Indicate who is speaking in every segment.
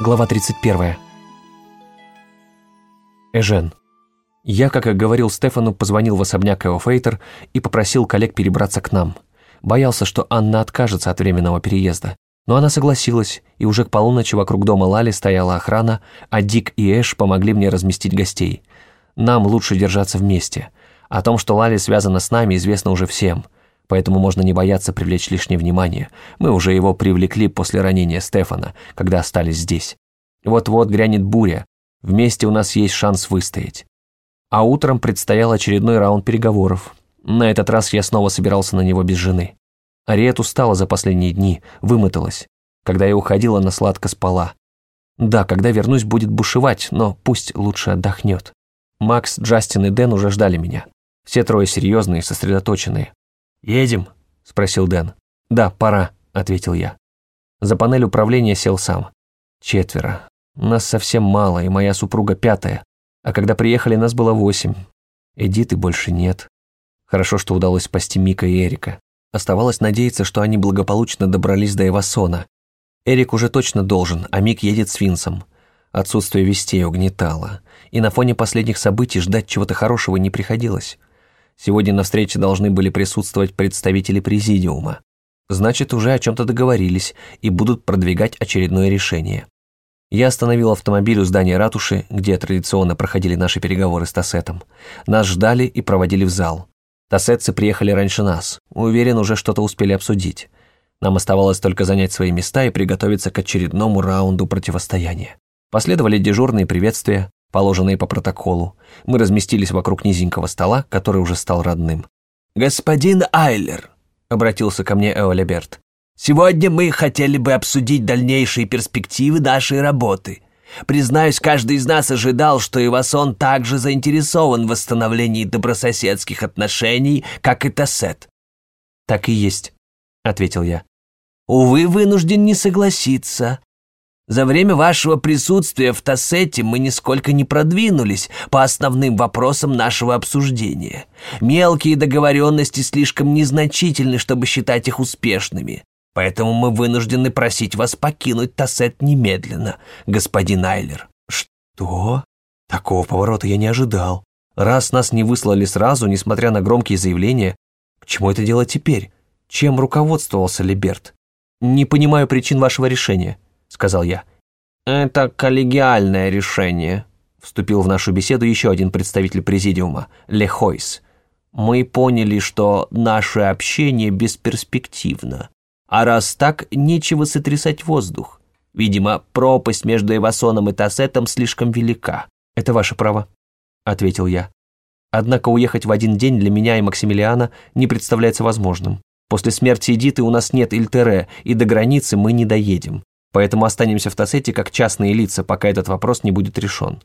Speaker 1: Глава 31. Эжен. Я, как и говорил Стефану, позвонил в особняк Эофейтер и попросил коллег перебраться к нам. Боялся, что Анна откажется от временного переезда. Но она согласилась, и уже к полуночи вокруг дома Лали стояла охрана, а Дик и Эш помогли мне разместить гостей. Нам лучше держаться вместе. О том, что Лали связана с нами, известно уже всем – поэтому можно не бояться привлечь лишнее внимание. Мы уже его привлекли после ранения Стефана, когда остались здесь. Вот-вот грянет буря, вместе у нас есть шанс выстоять. А утром предстоял очередной раунд переговоров. На этот раз я снова собирался на него без жены. Ариет устала за последние дни, вымоталась. Когда я уходила, она сладко спала. Да, когда вернусь, будет бушевать, но пусть лучше отдохнет. Макс, Джастин и Дэн уже ждали меня. Все трое серьезные сосредоточенные. «Едем?» – спросил Дэн. «Да, пора», – ответил я. За панель управления сел сам. Четверо. Нас совсем мало, и моя супруга пятая. А когда приехали, нас было восемь. Эдиты больше нет. Хорошо, что удалось спасти Мика и Эрика. Оставалось надеяться, что они благополучно добрались до Эвасона. Эрик уже точно должен, а Мик едет с Винсом. Отсутствие вестей угнетало. И на фоне последних событий ждать чего-то хорошего не приходилось. Сегодня на встрече должны были присутствовать представители президиума. Значит, уже о чем-то договорились и будут продвигать очередное решение. Я остановил автомобиль у здания ратуши, где традиционно проходили наши переговоры с Тассетом. Нас ждали и проводили в зал. Тассетцы приехали раньше нас. Уверен, уже что-то успели обсудить. Нам оставалось только занять свои места и приготовиться к очередному раунду противостояния. Последовали дежурные приветствия, положенные по протоколу. Мы разместились вокруг низенького стола, который уже стал родным.
Speaker 2: «Господин Айлер», — обратился ко мне Эолиберт, «сегодня мы хотели бы обсудить дальнейшие перспективы нашей работы. Признаюсь, каждый из нас ожидал, что Ивасон также заинтересован в восстановлении добрососедских отношений, как и Тассет».
Speaker 1: «Так и есть», — ответил я.
Speaker 2: «Увы, вынужден не согласиться. За время вашего присутствия в Тассете мы нисколько не продвинулись по основным вопросам нашего обсуждения. Мелкие договоренности слишком незначительны, чтобы считать их успешными. Поэтому мы вынуждены просить вас покинуть Тассет немедленно, господин Айлер».
Speaker 1: «Что? Такого поворота я не ожидал. Раз нас не выслали сразу, несмотря на громкие заявления, к чему это делать теперь? Чем руководствовался Либерт? Не понимаю причин вашего решения» сказал я.
Speaker 2: «Это коллегиальное решение», — вступил в нашу беседу еще один представитель президиума, Лехойс. «Мы поняли, что наше общение бесперспективно. А раз так, нечего сотрясать воздух. Видимо, пропасть между Эвасоном и Тассетом слишком велика».
Speaker 1: «Это ваше право», — ответил я. «Однако уехать в один день для меня и Максимилиана не представляется возможным. После смерти Эдиты у нас нет Ильтере, и до границы мы не доедем. Поэтому останемся в Тассете как частные лица, пока этот вопрос не будет решен.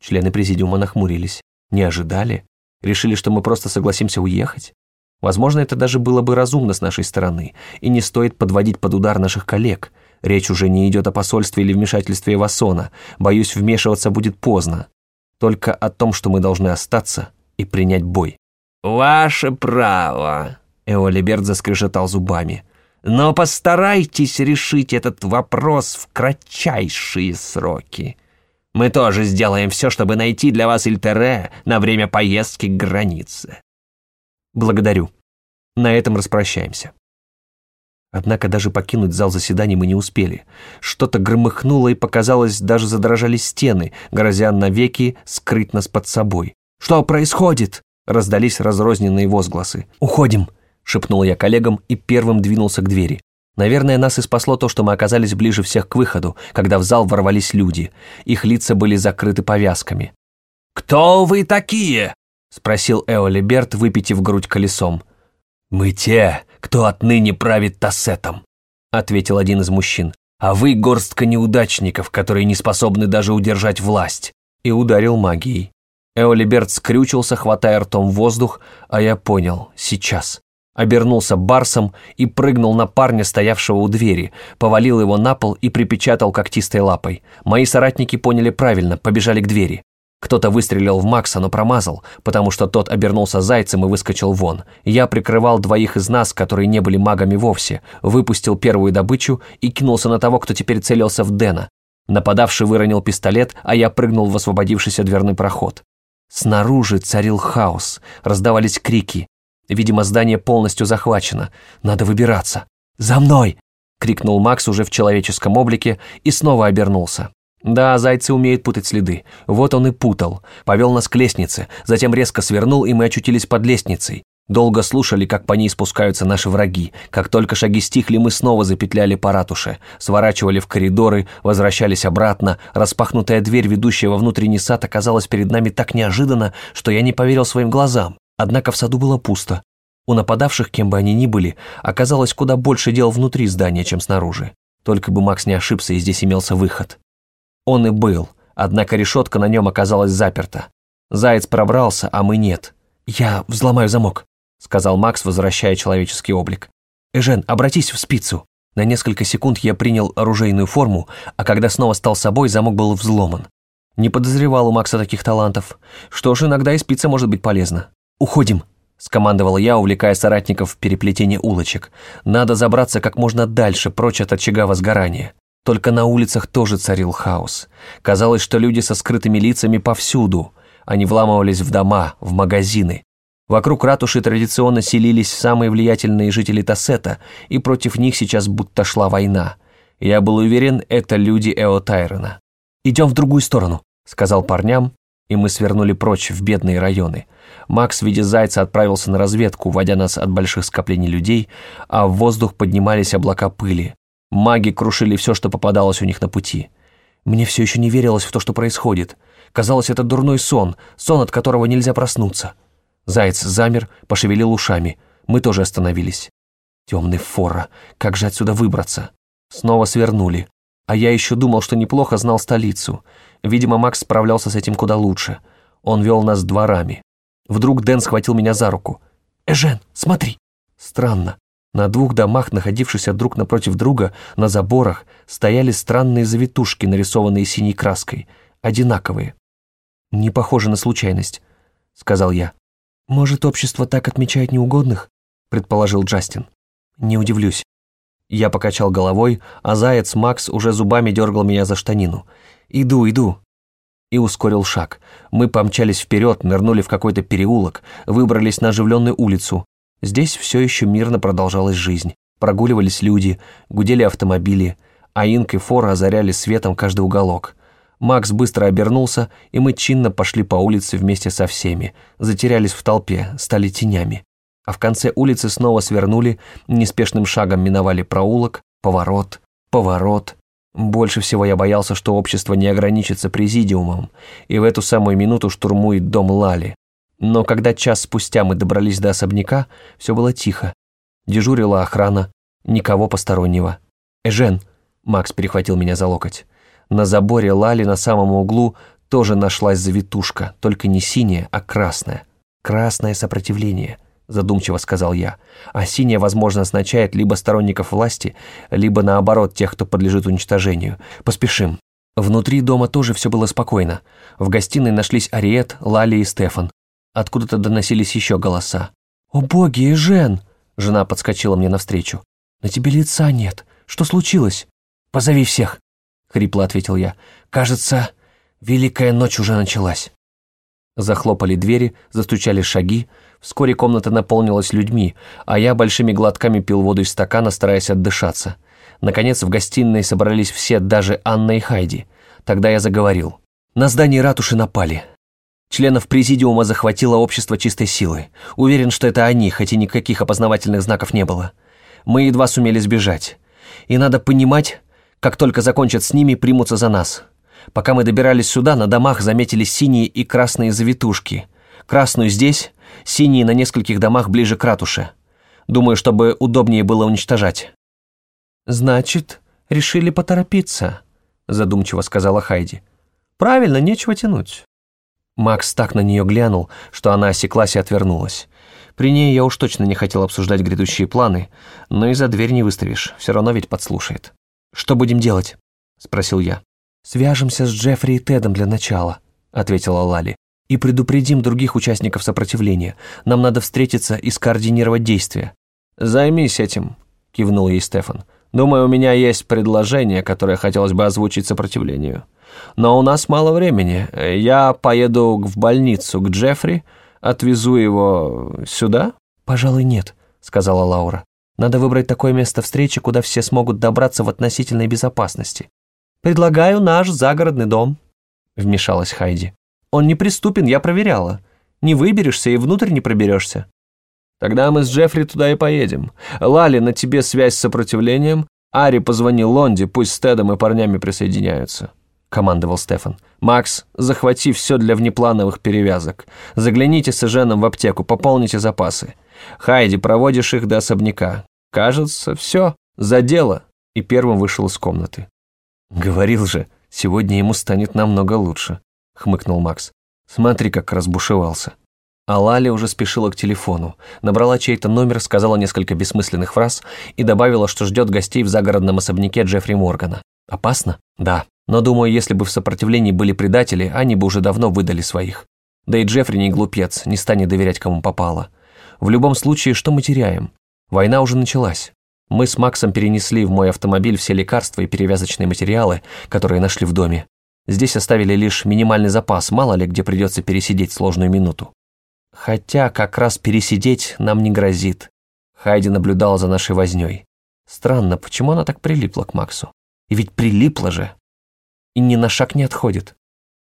Speaker 1: Члены президиума нахмурились. Не ожидали? Решили, что мы просто согласимся уехать? Возможно, это даже было бы разумно с нашей стороны, и не стоит подводить под удар наших коллег. Речь уже не идет о посольстве или вмешательстве Эвасона. Боюсь, вмешиваться будет поздно. Только о том, что мы должны остаться и принять бой.
Speaker 2: «Ваше право», — Эолиберт заскрежетал зубами. Но постарайтесь решить этот вопрос в кратчайшие сроки. Мы тоже сделаем все, чтобы найти для вас Ильтере на время поездки к границе.
Speaker 1: Благодарю. На этом распрощаемся. Однако даже покинуть зал заседаний мы не успели. Что-то громыхнуло и показалось, даже задрожали стены, грозя навеки скрыть нас под собой. «Что происходит?» — раздались разрозненные возгласы. «Уходим!» Шепнул я коллегам и первым двинулся к двери. Наверное, нас и спасло то, что мы оказались ближе всех к выходу, когда в зал ворвались люди. Их лица были закрыты повязками.
Speaker 2: «Кто вы такие?»
Speaker 1: — спросил Эоли Берт, выпитив грудь колесом.
Speaker 2: «Мы те, кто отныне правит Тассетом», — ответил один из мужчин. «А вы горстка неудачников, которые не способны даже удержать власть», —
Speaker 1: и ударил магией. Эолиберт скрючился, хватая ртом воздух, а я понял — сейчас обернулся барсом и прыгнул на парня, стоявшего у двери, повалил его на пол и припечатал когтистой лапой. Мои соратники поняли правильно, побежали к двери. Кто-то выстрелил в Макса, но промазал, потому что тот обернулся зайцем и выскочил вон. Я прикрывал двоих из нас, которые не были магами вовсе, выпустил первую добычу и кинулся на того, кто теперь целился в Дэна. Нападавший выронил пистолет, а я прыгнул в освободившийся дверной проход. Снаружи царил хаос, раздавались крики. Видимо, здание полностью захвачено. Надо выбираться. «За мной!» — крикнул Макс уже в человеческом облике и снова обернулся. Да, зайцы умеют путать следы. Вот он и путал. Повел нас к лестнице, затем резко свернул, и мы очутились под лестницей. Долго слушали, как по ней спускаются наши враги. Как только шаги стихли, мы снова запетляли по ратуше, сворачивали в коридоры, возвращались обратно. Распахнутая дверь, ведущая во внутренний сад, оказалась перед нами так неожиданно, что я не поверил своим глазам. Однако в саду было пусто. У нападавших, кем бы они ни были, оказалось куда больше дел внутри здания, чем снаружи. Только бы Макс не ошибся, и здесь имелся выход. Он и был, однако решетка на нем оказалась заперта. Заяц пробрался, а мы нет. «Я взломаю замок», — сказал Макс, возвращая человеческий облик. «Эжен, обратись в спицу». На несколько секунд я принял оружейную форму, а когда снова стал собой, замок был взломан. Не подозревал у Макса таких талантов. Что ж, иногда и спица может быть полезна. «Уходим», — скомандовал я, увлекая соратников в переплетение улочек. «Надо забраться как можно дальше, прочь от очага возгорания». Только на улицах тоже царил хаос. Казалось, что люди со скрытыми лицами повсюду. Они вламывались в дома, в магазины. Вокруг ратуши традиционно селились самые влиятельные жители Тассета, и против них сейчас будто шла война. Я был уверен, это люди Эо Тайрона. «Идем в другую сторону», — сказал парням, и мы свернули прочь в бедные районы. Макс в виде зайца отправился на разведку, водя нас от больших скоплений людей, а в воздух поднимались облака пыли. Маги крушили все, что попадалось у них на пути. Мне все еще не верилось в то, что происходит. Казалось, это дурной сон, сон, от которого нельзя проснуться. Заяц замер, пошевелил ушами. Мы тоже остановились. Темный фора, как же отсюда выбраться? Снова свернули. А я еще думал, что неплохо знал столицу. Видимо, Макс справлялся с этим куда лучше. Он вел нас дворами. Вдруг Дэн схватил меня за руку. «Эжен, смотри!» Странно. На двух домах, находившихся друг напротив друга, на заборах, стояли странные завитушки, нарисованные синей краской, одинаковые. «Не похоже на случайность», — сказал я. «Может, общество так отмечает неугодных?» — предположил Джастин. «Не удивлюсь». Я покачал головой, а заяц Макс уже зубами дергал меня за штанину. «Иду, иду». И ускорил шаг. Мы помчались вперед, нырнули в какой-то переулок, выбрались на оживленную улицу, Здесь все еще мирно продолжалась жизнь. Прогуливались люди, гудели автомобили, а Инк и Фор озаряли светом каждый уголок. Макс быстро обернулся, и мы чинно пошли по улице вместе со всеми, затерялись в толпе, стали тенями. А в конце улицы снова свернули, неспешным шагом миновали проулок, поворот, поворот. Больше всего я боялся, что общество не ограничится президиумом, и в эту самую минуту штурмует дом Лали. Но когда час спустя мы добрались до особняка, все было тихо. Дежурила охрана, никого постороннего. «Эжен», — Макс перехватил меня за локоть, на заборе Лали на самом углу тоже нашлась завитушка, только не синяя, а красная. «Красное сопротивление», — задумчиво сказал я. «А синяя, возможно, означает либо сторонников власти, либо, наоборот, тех, кто подлежит уничтожению. Поспешим». Внутри дома тоже все было спокойно. В гостиной нашлись Ариет, Лали и Стефан. Откуда-то доносились еще голоса. «О боги, Жен!» Жена подскочила мне навстречу. «На тебе лица нет. Что случилось?» «Позови всех!» Хрипло ответил я. «Кажется, великая ночь уже началась». Захлопали двери, застучали шаги. Вскоре комната наполнилась людьми, а я большими глотками пил воду из стакана, стараясь отдышаться. Наконец в гостиной собрались все, даже Анна и Хайди. Тогда я заговорил. На здании ратуши напали. Членов президиума захватило общество чистой силы. Уверен, что это они, хоть и никаких опознавательных знаков не было. Мы едва сумели сбежать. И надо понимать, как только закончат с ними, примутся за нас. Пока мы добирались сюда, на домах заметили синие и красные завитушки. Красную здесь, синие на нескольких домах ближе к ратуше. Думаю, чтобы удобнее было уничтожать. «Значит, решили поторопиться», — задумчиво сказала Хайди. «Правильно, нечего тянуть. Макс так на нее глянул, что она осеклась и отвернулась. При ней я уж точно не хотел обсуждать грядущие планы, но и за дверь не выставишь, все равно ведь подслушает. «Что будем делать?» – спросил я. «Свяжемся с Джеффри и Тедом для начала», – ответила Лали. «И предупредим других участников сопротивления. Нам надо встретиться и скоординировать действия». «Займись этим», – кивнул ей Стефан. Думаю, у меня есть предложение, которое хотелось бы озвучить сопротивлению. Но у нас мало времени. Я поеду в больницу к Джеффри, отвезу его сюда?»
Speaker 2: «Пожалуй, нет», — сказала Лаура. «Надо выбрать такое место встречи, куда все смогут добраться в относительной безопасности». «Предлагаю наш загородный дом», — вмешалась Хайди. «Он неприступен, я проверяла. Не выберешься и внутрь не проберешься».
Speaker 1: Тогда мы с Джеффри туда и поедем. Лали, на тебе связь с сопротивлением. Ари, позвони Лонди, пусть с Тедом и парнями присоединяются», — командовал Стефан. «Макс, захвати все для внеплановых перевязок. Загляните с Эженом в аптеку, пополните запасы. Хайди, проводишь их до особняка. Кажется, все, за дело». И первым вышел из комнаты. «Говорил же, сегодня ему станет намного лучше», — хмыкнул Макс. «Смотри, как разбушевался». А Лали уже спешила к телефону, набрала чей-то номер, сказала несколько бессмысленных фраз и добавила, что ждет гостей в загородном особняке Джеффри Моргана. Опасно? Да. Но думаю, если бы в сопротивлении были предатели, они бы уже давно выдали своих. Да и Джеффри не глупец, не станет доверять кому попало. В любом случае, что мы теряем? Война уже началась. Мы с Максом перенесли в мой автомобиль все лекарства и перевязочные материалы, которые нашли в доме. Здесь оставили лишь минимальный запас, мало ли где придется пересидеть сложную минуту. Хотя как раз пересидеть нам не грозит. Хайди наблюдала за нашей вознёй. Странно, почему она так прилипла к Максу? И ведь прилипла же. И ни на шаг не отходит.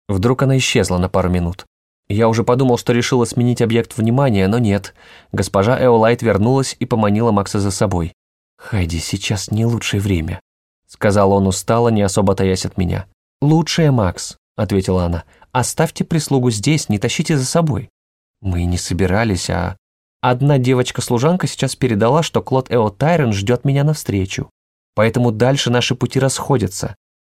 Speaker 1: Вдруг она исчезла на пару минут. Я уже подумал, что решила сменить объект внимания, но нет. Госпожа Эолайт вернулась и поманила Макса за собой. «Хайди, сейчас не лучшее время», — сказал он устало, не особо таясь от меня. «Лучшее, Макс», — ответила она. «Оставьте прислугу здесь, не тащите за собой». Мы не собирались, а... Одна девочка-служанка сейчас передала, что Клод Эо Тайрон ждет меня навстречу. Поэтому дальше наши пути расходятся.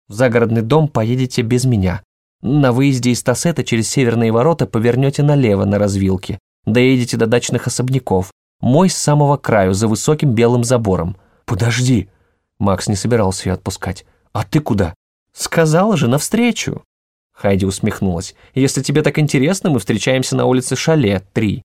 Speaker 1: В загородный дом поедете без меня. На выезде из Тассета через северные ворота повернете налево на развилке. Доедете до дачных особняков. Мой с самого краю, за высоким белым забором. Подожди. Макс не собирался ее отпускать. А ты куда? Сказала же, навстречу. Хайди усмехнулась. «Если тебе так интересно, мы встречаемся на улице Шале, 3.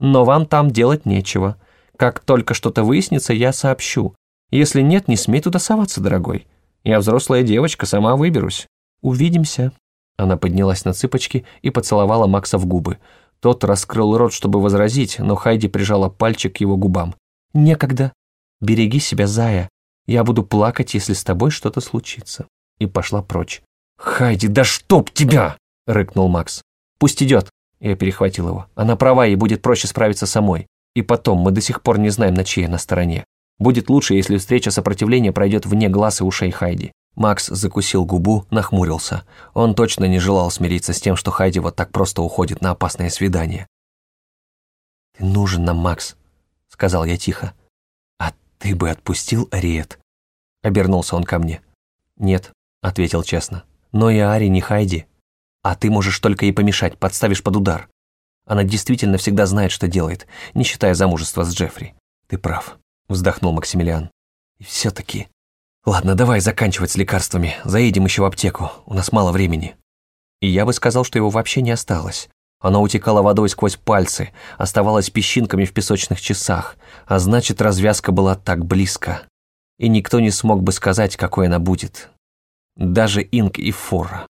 Speaker 1: Но вам там делать нечего. Как только что-то выяснится, я сообщу. Если нет, не смей туда соваться, дорогой. Я взрослая девочка, сама выберусь. Увидимся». Она поднялась на цыпочки и поцеловала Макса в губы. Тот раскрыл рот, чтобы возразить, но Хайди прижала пальчик к его губам. «Некогда. Береги себя, зая. Я буду плакать, если с тобой что-то случится». И пошла прочь. «Хайди, да чтоб тебя!» — рыкнул Макс. «Пусть идет!» — я перехватил его. «Она права, ей будет проще справиться самой. И потом, мы до сих пор не знаем, на чьей она стороне. Будет лучше, если встреча сопротивления пройдет вне глаз и ушей Хайди». Макс закусил губу, нахмурился. Он точно не желал смириться с тем, что Хайди вот так просто уходит на опасное свидание. «Ты нужен нам, Макс», — сказал я тихо. «А ты бы отпустил Ариет?» Обернулся он ко мне. «Нет», — ответил честно. Но и Ари не Хайди. А ты можешь только ей помешать, подставишь под удар. Она действительно всегда знает, что делает, не считая замужества с Джеффри. Ты прав, вздохнул Максимилиан. И все-таки... Ладно, давай заканчивать с лекарствами. Заедем еще в аптеку, у нас мало времени. И я бы сказал, что его вообще не осталось. Оно утекало водой сквозь пальцы, оставалось песчинками в песочных часах, а значит, развязка была так близко. И никто не смог бы сказать, какой она будет даже Инк и Фора.